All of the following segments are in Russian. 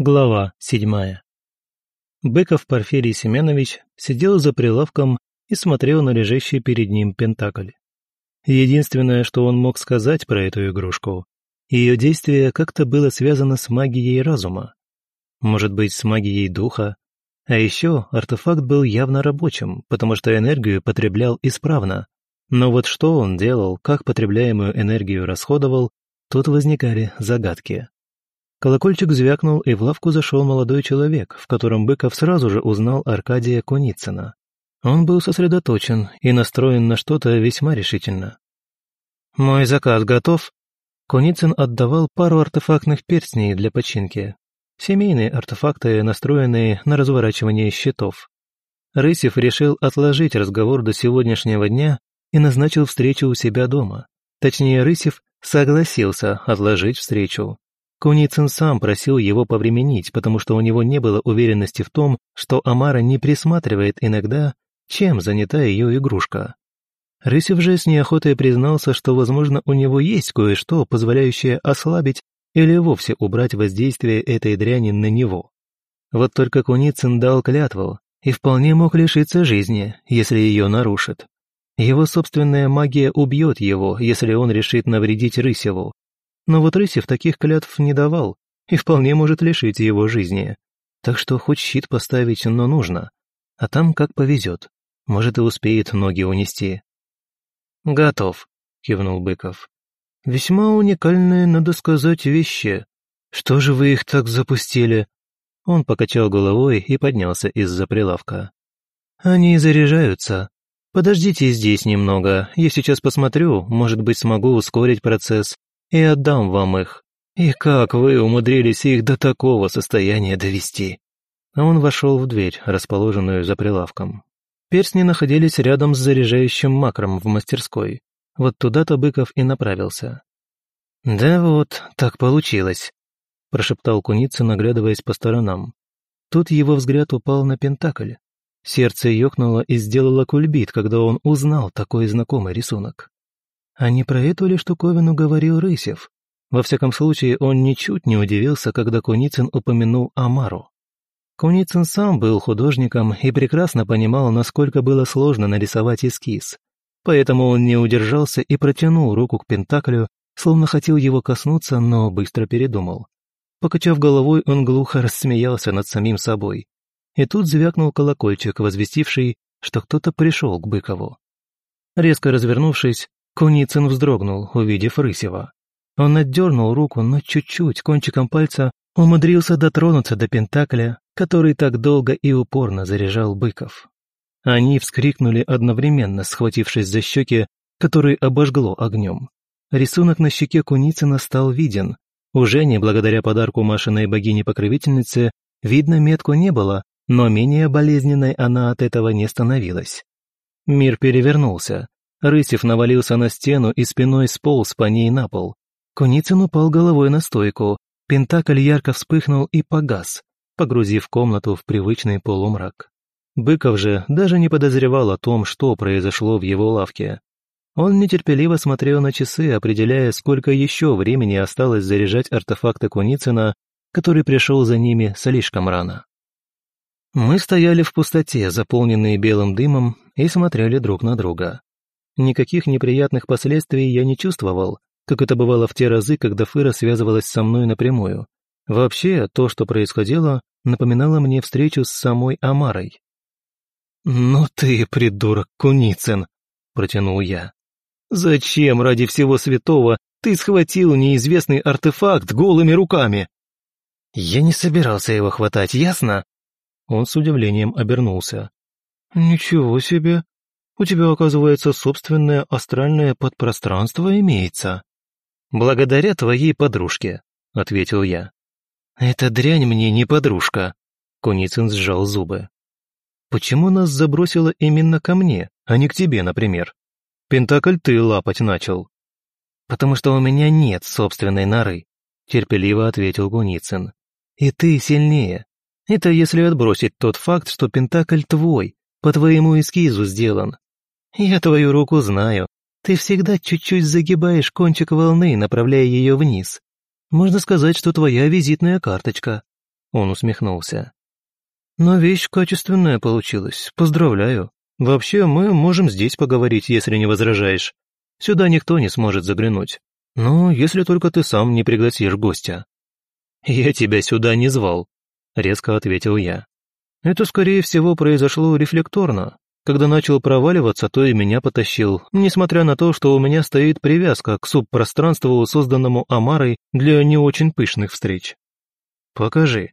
Глава седьмая. Быков Порфирий Семенович сидел за прилавком и смотрел на лежащий перед ним пентакль. Единственное, что он мог сказать про эту игрушку, ее действие как-то было связано с магией разума. Может быть, с магией духа. А еще артефакт был явно рабочим, потому что энергию потреблял исправно. Но вот что он делал, как потребляемую энергию расходовал, тут возникали загадки. Колокольчик звякнул, и в лавку зашел молодой человек, в котором Быков сразу же узнал Аркадия Куницына. Он был сосредоточен и настроен на что-то весьма решительно. «Мой заказ готов?» Куницын отдавал пару артефактных перстней для починки. Семейные артефакты, настроенные на разворачивание счетов. Рысев решил отложить разговор до сегодняшнего дня и назначил встречу у себя дома. Точнее, Рысев согласился отложить встречу. Куницын сам просил его повременить, потому что у него не было уверенности в том, что Амара не присматривает иногда, чем занята ее игрушка. Рысев же с неохотой признался, что, возможно, у него есть кое-что, позволяющее ослабить или вовсе убрать воздействие этой дряни на него. Вот только Куницын дал клятву и вполне мог лишиться жизни, если ее нарушит. Его собственная магия убьет его, если он решит навредить Рысеву, но вот Рысев таких клятв не давал и вполне может лишить его жизни. Так что хоть щит поставить, но нужно. А там как повезет. Может и успеет ноги унести. «Готов», — кивнул Быков. «Весьма уникальные, надо сказать, вещи. Что же вы их так запустили?» Он покачал головой и поднялся из-за прилавка. «Они заряжаются. Подождите здесь немного, я сейчас посмотрю, может быть, смогу ускорить процесс и отдам вам их. И как вы умудрились их до такого состояния довести?» Он вошел в дверь, расположенную за прилавком. Перстни находились рядом с заряжающим макром в мастерской. Вот туда-то Быков и направился. «Да вот, так получилось», – прошептал Куница, наглядываясь по сторонам. Тут его взгляд упал на Пентакль. Сердце ёкнуло и сделало кульбит, когда он узнал такой знакомый рисунок. А не про эту ли штуковину говорил Рысев? Во всяком случае, он ничуть не удивился, когда Куницын упомянул Амару. Куницын сам был художником и прекрасно понимал, насколько было сложно нарисовать эскиз. Поэтому он не удержался и протянул руку к Пентаклю, словно хотел его коснуться, но быстро передумал. Покачав головой, он глухо рассмеялся над самим собой. И тут звякнул колокольчик, возвестивший, что кто-то пришел к Быкову. Резко развернувшись, Куницын вздрогнул, увидев Рысева. Он отдернул руку, но чуть-чуть, кончиком пальца, умудрился дотронуться до Пентакля, который так долго и упорно заряжал Быков. Они вскрикнули одновременно, схватившись за щеки, которые обожгло огнем. Рисунок на щеке Куницына стал виден. Уже не благодаря подарку Машиной богини-покровительницы видно метку не было, но менее болезненной она от этого не становилась. Мир перевернулся, Рысев навалился на стену и спиной сполз по ней на пол. Куницын упал головой на стойку. Пентакль ярко вспыхнул и погас, погрузив комнату в привычный полумрак. Быков же даже не подозревал о том, что произошло в его лавке. Он нетерпеливо смотрел на часы, определяя, сколько еще времени осталось заряжать артефакты Куницына, который пришел за ними слишком рано. Мы стояли в пустоте, заполненные белым дымом, и смотрели друг на друга. Никаких неприятных последствий я не чувствовал, как это бывало в те разы, когда Фыра связывалась со мной напрямую. Вообще, то, что происходило, напоминало мне встречу с самой Амарой. «Ну ты, придурок Куницын!» – протянул я. «Зачем ради всего святого ты схватил неизвестный артефакт голыми руками?» «Я не собирался его хватать, ясно?» Он с удивлением обернулся. «Ничего себе! У тебя, оказывается, собственное астральное подпространство имеется». «Благодаря твоей подружке», — ответил я. «Эта дрянь мне не подружка», — Куницын сжал зубы. «Почему нас забросило именно ко мне, а не к тебе, например? Пентакль ты лапать начал». «Потому что у меня нет собственной норы», — терпеливо ответил Куницын. «И ты сильнее. Это если отбросить тот факт, что Пентакль твой, по твоему эскизу сделан. Я твою руку знаю. Ты всегда чуть-чуть загибаешь кончик волны, направляя ее вниз. Можно сказать, что твоя визитная карточка. Он усмехнулся. «Но вещь качественная получилась, поздравляю. Вообще, мы можем здесь поговорить, если не возражаешь. Сюда никто не сможет заглянуть. Ну, если только ты сам не пригласишь гостя». «Я тебя сюда не звал», — резко ответил я. «Это, скорее всего, произошло рефлекторно. Когда начал проваливаться, то и меня потащил, несмотря на то, что у меня стоит привязка к субпространству, созданному Амарой для не очень пышных встреч. «Покажи».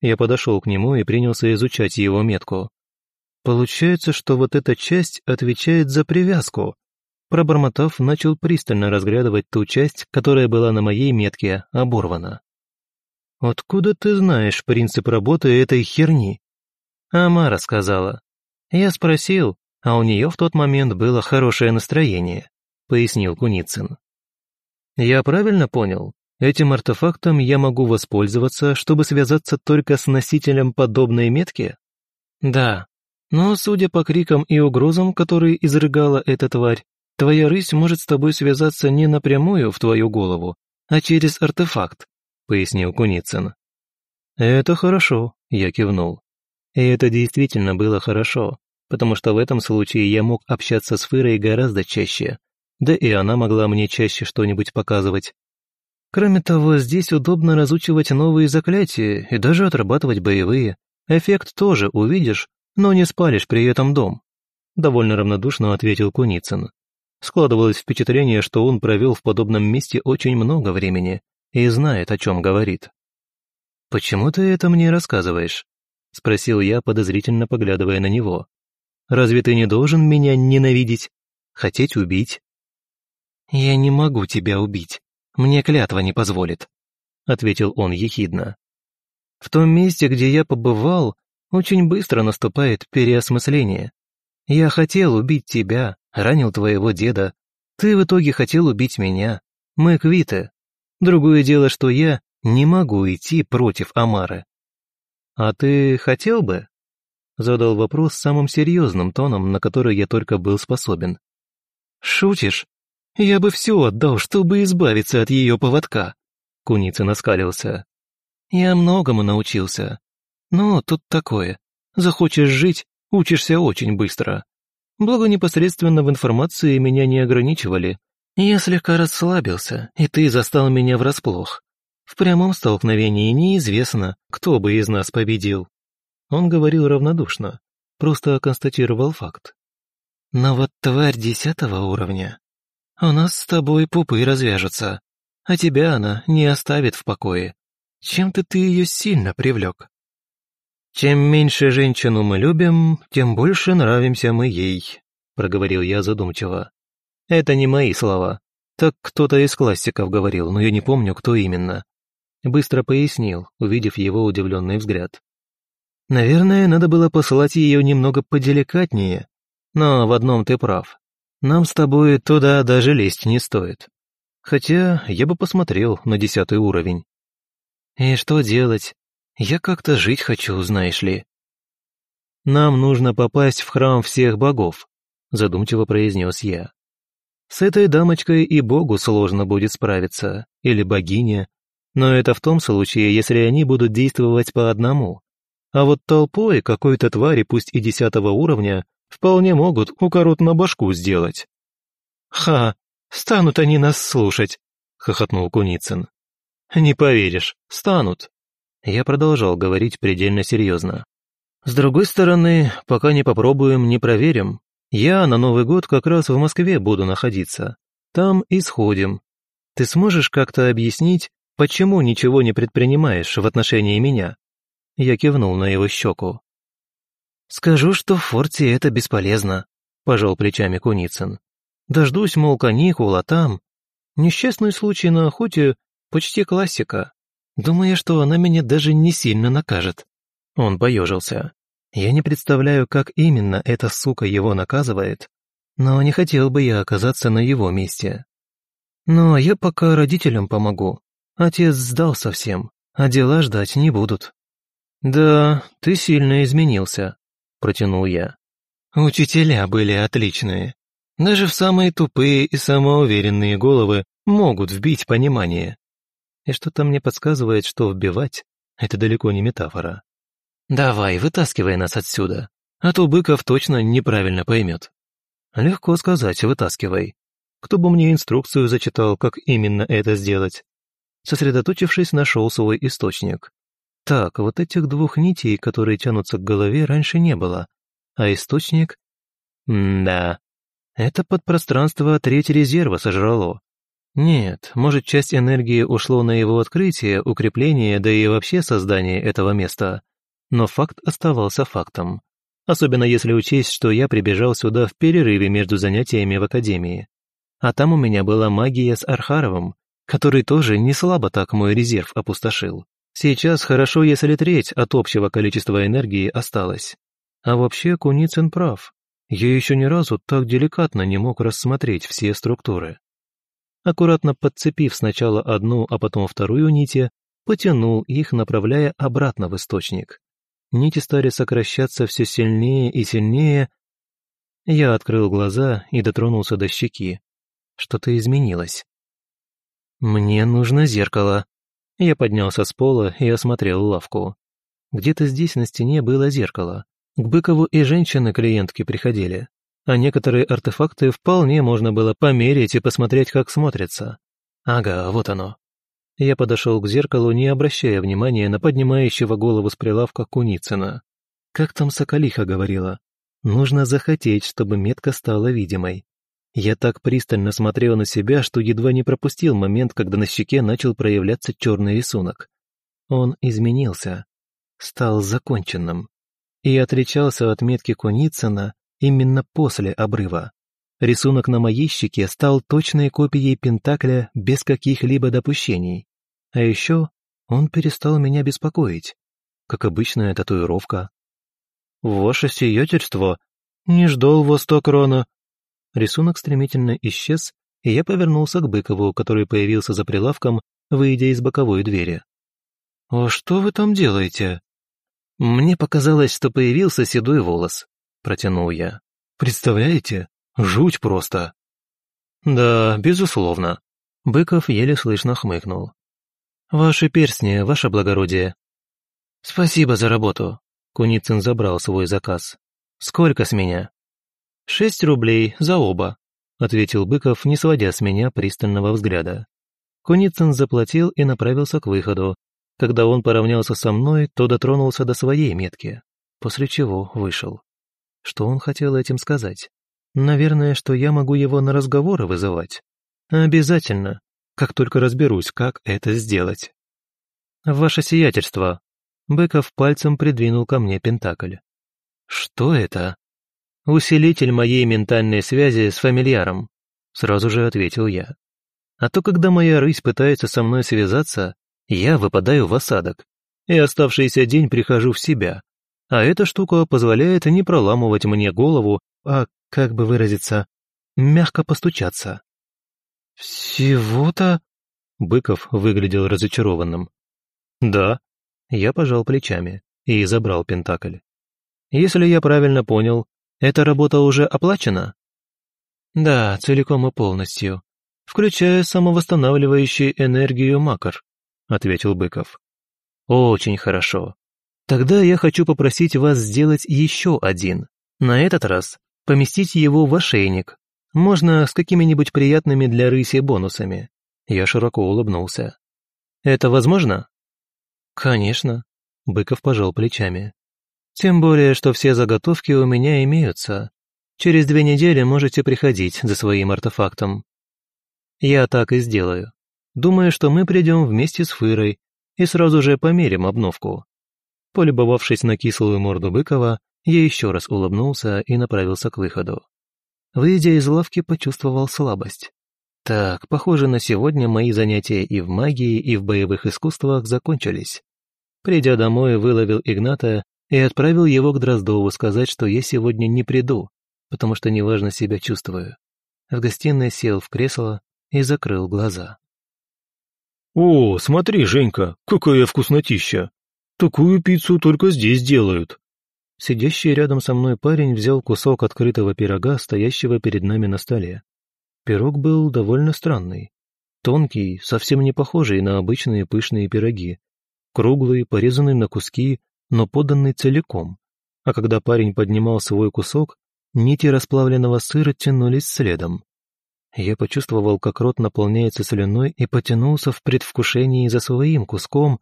Я подошел к нему и принялся изучать его метку. Получается, что вот эта часть отвечает за привязку. Пробормотав, начал пристально разглядывать ту часть, которая была на моей метке оборвана. «Откуда ты знаешь принцип работы этой херни?» Амара сказала. Я спросил, а у нее в тот момент было хорошее настроение, пояснил Куницын. Я правильно понял? Этим артефактом я могу воспользоваться, чтобы связаться только с носителем подобной метки? Да, но судя по крикам и угрозам, которые изрыгала эта тварь, твоя рысь может с тобой связаться не напрямую в твою голову, а через артефакт, пояснил Куницын. Это хорошо, я кивнул. И это действительно было хорошо, потому что в этом случае я мог общаться с Фырой гораздо чаще, да и она могла мне чаще что-нибудь показывать. Кроме того, здесь удобно разучивать новые заклятия и даже отрабатывать боевые. Эффект тоже увидишь, но не спалишь при этом дом. Довольно равнодушно ответил Куницын. Складывалось впечатление, что он провел в подобном месте очень много времени и знает, о чем говорит. «Почему ты это мне рассказываешь?» — спросил я, подозрительно поглядывая на него. «Разве ты не должен меня ненавидеть? Хотеть убить?» «Я не могу тебя убить. Мне клятва не позволит», — ответил он ехидно. «В том месте, где я побывал, очень быстро наступает переосмысление. Я хотел убить тебя, ранил твоего деда. Ты в итоге хотел убить меня. Мы квиты. Другое дело, что я не могу идти против Амары. «А ты хотел бы?» Задал вопрос самым серьезным тоном, на который я только был способен. «Шутишь? Я бы все отдал, чтобы избавиться от ее поводка», Куницын оскалился. «Я многому научился. Но тут такое. Захочешь жить, учишься очень быстро. Благо непосредственно в информации меня не ограничивали. Я слегка расслабился, и ты застал меня врасплох. В прямом столкновении неизвестно, кто бы из нас победил. Он говорил равнодушно, просто констатировал факт. Но вот тварь десятого уровня. У нас с тобой пупы развяжутся, а тебя она не оставит в покое. Чем-то ты ее сильно привлек. Чем меньше женщину мы любим, тем больше нравимся мы ей, проговорил я задумчиво. Это не мои слова. Так кто-то из классиков говорил, но я не помню, кто именно. Быстро пояснил, увидев его удивленный взгляд. «Наверное, надо было посылать ее немного поделикатнее, но в одном ты прав. Нам с тобой туда даже лезть не стоит. Хотя я бы посмотрел на десятый уровень. И что делать? Я как-то жить хочу, знаешь ли». «Нам нужно попасть в храм всех богов», задумчиво произнес я. «С этой дамочкой и богу сложно будет справиться, или богине, но это в том случае, если они будут действовать по одному. А вот толпой какой-то твари, пусть и десятого уровня, вполне могут укорот на башку сделать. «Ха, станут они нас слушать», — хохотнул Куницын. «Не поверишь, станут». Я продолжал говорить предельно серьезно. «С другой стороны, пока не попробуем, не проверим. Я на Новый год как раз в Москве буду находиться. Там и сходим. Ты сможешь как-то объяснить, Почему ничего не предпринимаешь в отношении меня?» Я кивнул на его щеку. «Скажу, что в форте это бесполезно», — пожал плечами Куницын. «Дождусь, мол, каникул, а там...» Несчастный случай на охоте — почти классика. Думаю, что она меня даже не сильно накажет. Он поежился. Я не представляю, как именно эта сука его наказывает, но не хотел бы я оказаться на его месте. Но я пока родителям помогу. Отец сдал совсем, а дела ждать не будут». «Да, ты сильно изменился», — протянул я. «Учителя были отличные. Даже в самые тупые и самоуверенные головы могут вбить понимание. И что-то мне подсказывает, что вбивать — Это далеко не метафора. «Давай, вытаскивай нас отсюда, а то Быков точно неправильно поймет». Легко сказать, вытаскивай. Кто бы мне инструкцию зачитал, как именно это сделать? Сосредоточившись, нашел свой источник. Так, вот этих двух нитей, которые тянутся к голове, раньше не было. А источник? Да. Это подпространство треть резерва сожрало. Нет, может, часть энергии ушло на его открытие, укрепление, да и вообще создание этого места. Но факт оставался фактом. Особенно если учесть, что я прибежал сюда в перерыве между занятиями в академии. А там у меня была магия с Архаровым, который тоже не слабо так мой резерв опустошил. Сейчас хорошо, если треть от общего количества энергии осталась. А вообще Куницын прав. Я еще ни разу так деликатно не мог рассмотреть все структуры. Аккуратно подцепив сначала одну, а потом вторую нити, потянул их, направляя обратно в источник. Нити стали сокращаться все сильнее и сильнее. Я открыл глаза и дотронулся до щеки. Что-то изменилось. «Мне нужно зеркало», я поднялся с пола и осмотрел лавку. Где-то здесь на стене было зеркало. К Быкову и женщины-клиентки приходили, а некоторые артефакты вполне можно было померить и посмотреть, как смотрятся. Ага, вот оно. Я подошел к зеркалу, не обращая внимания на поднимающего голову с прилавка Куницына. Как там Соколиха говорила? Нужно захотеть, чтобы метка стала видимой. Я так пристально смотрел на себя, что едва не пропустил момент, когда на щеке начал проявляться черный рисунок. Он изменился, стал законченным и отличался от метки Куницына именно после обрыва. Рисунок на моей щеке стал точной копией Пентакля без каких-либо допущений. А еще он перестал меня беспокоить, как обычная татуировка. «Ваше сиятельство, не ждал вас так рано», Рисунок стремительно исчез, и я повернулся к Быкову, который появился за прилавком, выйдя из боковой двери. «А что вы там делаете?» «Мне показалось, что появился седой волос», — протянул я. «Представляете? Жуть просто!» «Да, безусловно», — Быков еле слышно хмыкнул. «Ваши перстни, ваше благородие». «Спасибо за работу», — Куницын забрал свой заказ. «Сколько с меня?» «Шесть рублей за оба», — ответил Быков, не сводя с меня пристального взгляда. Куницын заплатил и направился к выходу. Когда он поравнялся со мной, то дотронулся до своей метки, после чего вышел. Что он хотел этим сказать? Наверное, что я могу его на разговоры вызывать. Обязательно, как только разберусь, как это сделать. «Ваше сиятельство!» Быков пальцем придвинул ко мне пентакль. «Что это?» «Усилитель моей ментальной связи с фамильяром», — сразу же ответил я. «А то, когда моя рысь пытается со мной связаться, я выпадаю в осадок, и оставшийся день прихожу в себя, а эта штука позволяет не проламывать мне голову, а, как бы выразиться, мягко постучаться». «Всего-то?» — Быков выглядел разочарованным. «Да», — я пожал плечами и забрал Пентакль. «Если я правильно понял, эта работа уже оплачена? Да, целиком и полностью, включая самовосстанавливающую энергию макар, ответил Быков. Очень хорошо. Тогда я хочу попросить вас сделать еще один. На этот раз поместить его в ошейник. Можно с какими-нибудь приятными для рыси бонусами. Я широко улыбнулся. Это возможно? Конечно. Быков пожал плечами. Тем более, что все заготовки у меня имеются. Через две недели можете приходить за своим артефактом. Я так и сделаю. Думаю, что мы придем вместе с Фырой и сразу же померим обновку. Полюбовавшись на кислую морду Быкова, я еще раз улыбнулся и направился к выходу. Выйдя из лавки, почувствовал слабость. Так, похоже, на сегодня мои занятия и в магии, и в боевых искусствах закончились. Придя домой, выловил Игната и отправил его к Дроздову сказать, что я сегодня не приду, потому что неважно себя чувствую. В гостиной сел в кресло и закрыл глаза. «О, смотри, Женька, какая вкуснотища! Такую пиццу только здесь делают!» Сидящий рядом со мной парень взял кусок открытого пирога, стоящего перед нами на столе. Пирог был довольно странный. Тонкий, совсем не похожий на обычные пышные пироги. круглый, порезанный на куски, но поданный целиком. А когда парень поднимал свой кусок, нити расплавленного сыра тянулись следом. Я почувствовал, как рот наполняется слюной и потянулся в предвкушении за своим куском.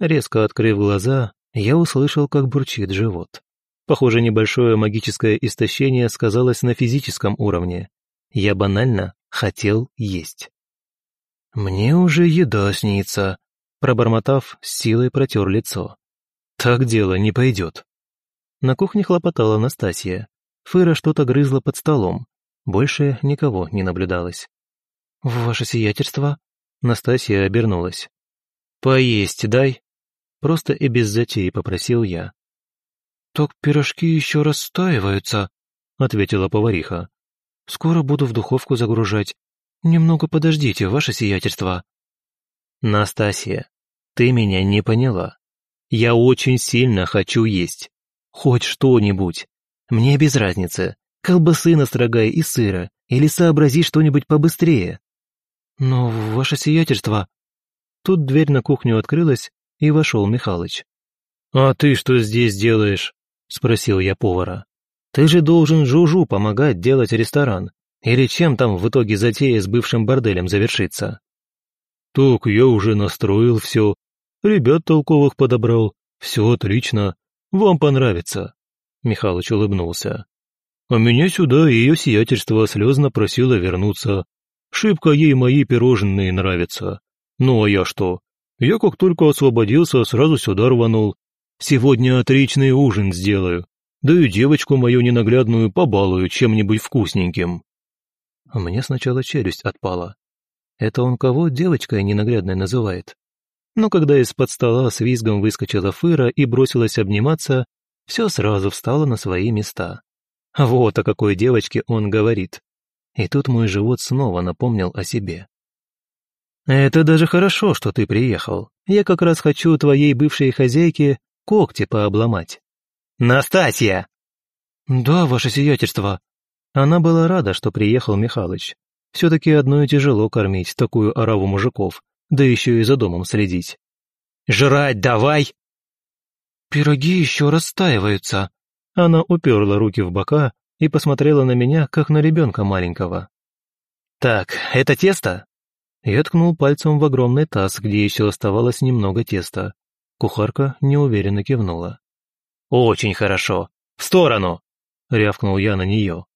Резко открыв глаза, я услышал, как бурчит живот. Похоже, небольшое магическое истощение сказалось на физическом уровне. Я банально хотел есть. «Мне уже еда снится», — пробормотав, силой протер лицо. «Так дело не пойдет». На кухне хлопотала Настасья. Фыра что-то грызла под столом. Больше никого не наблюдалось. «Ваше сиятельство?» Настасья обернулась. «Поесть дай!» Просто и без затеи попросил я. «Так пирожки еще растаиваются», — ответила повариха. «Скоро буду в духовку загружать. Немного подождите, ваше сиятельство». «Настасья, ты меня не поняла. Я очень сильно хочу есть. Хоть что-нибудь. Мне без разницы. Колбасы настрогай и сыра, или сообрази что-нибудь побыстрее». «Но, ваше сиятельство...» Тут дверь на кухню открылась, и вошел Михалыч. «А ты что здесь делаешь?» — спросил я повара. «Ты же должен Жужу помогать делать ресторан. Или чем там в итоге затея с бывшим борделем завершится?» «Так я уже настроил все. Ребят толковых подобрал. Все отлично. Вам понравится». Михалыч улыбнулся. «А меня сюда ее сиятельство слезно просило вернуться. Шибко ей мои пирожные нравятся. Ну а я что? Я как только освободился, сразу сюда рванул. Сегодня отличный ужин сделаю. Да и девочку мою ненаглядную побалую чем-нибудь вкусненьким. У меня сначала челюсть отпала. Это он кого девочкой ненаглядной называет? Но когда из-под стола с визгом выскочила Фыра и бросилась обниматься, все сразу встало на свои места. Вот о какой девочке он говорит. И тут мой живот снова напомнил о себе. «Это даже хорошо, что ты приехал. Я как раз хочу твоей бывшей хозяйке когти пообломать». «Настасья!» «Да, ваше сиятельство». Она была рада, что приехал Михалыч. Все-таки одно и тяжело кормить такую ораву мужиков, да еще и за домом следить. «Жрать давай!» «Пироги еще растаиваются». Она уперла руки в бока и посмотрела на меня, как на ребенка маленького. «Так, это тесто?» Я ткнул пальцем в огромный таз, где еще оставалось немного теста. Кухарка неуверенно кивнула. «Очень хорошо! В сторону!» — рявкнул я на нее.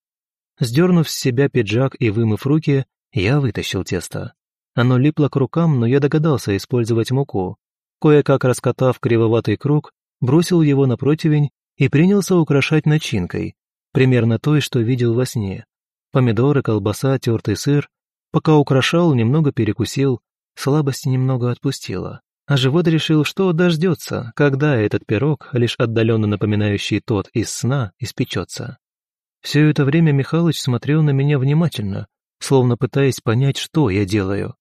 Сдернув с себя пиджак и вымыв руки, я вытащил тесто. Оно липло к рукам, но я догадался использовать муку. Кое-как раскатав кривоватый круг, бросил его на противень и принялся украшать начинкой, примерно той, что видел во сне. Помидоры, колбаса, тертый сыр. Пока украшал, немного перекусил, слабость немного отпустила. А живот решил, что дождется, когда этот пирог, лишь отдаленно напоминающий тот из сна, испечется. Все это время Михалыч смотрел на меня внимательно, словно пытаясь понять, что я делаю.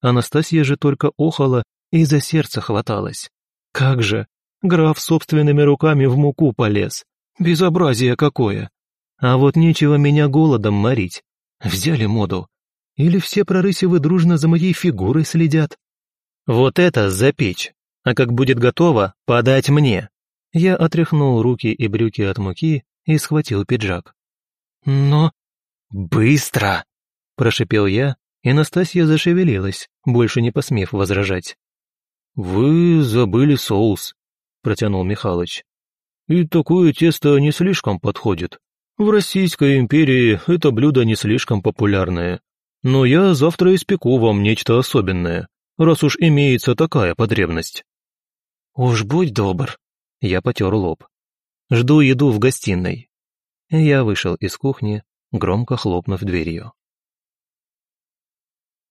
Анастасия же только охала и за сердце хваталась. Как же, граф собственными руками в муку полез. Безобразие какое! А вот нечего меня голодом морить. Взяли моду. Или все прорысевы дружно за моей фигурой следят? Вот это запечь, а как будет готово, подать мне. Я отряхнул руки и брюки от муки и схватил пиджак. Но... Быстро! Прошипел я, и Настасья зашевелилась, больше не посмев возражать. «Вы забыли соус», — протянул Михалыч. «И такое тесто не слишком подходит. В Российской империи это блюдо не слишком популярное. Но я завтра испеку вам нечто особенное раз уж имеется такая потребность». «Уж будь добр», — я потер лоб. «Жду еду в гостиной». Я вышел из кухни, громко хлопнув дверью.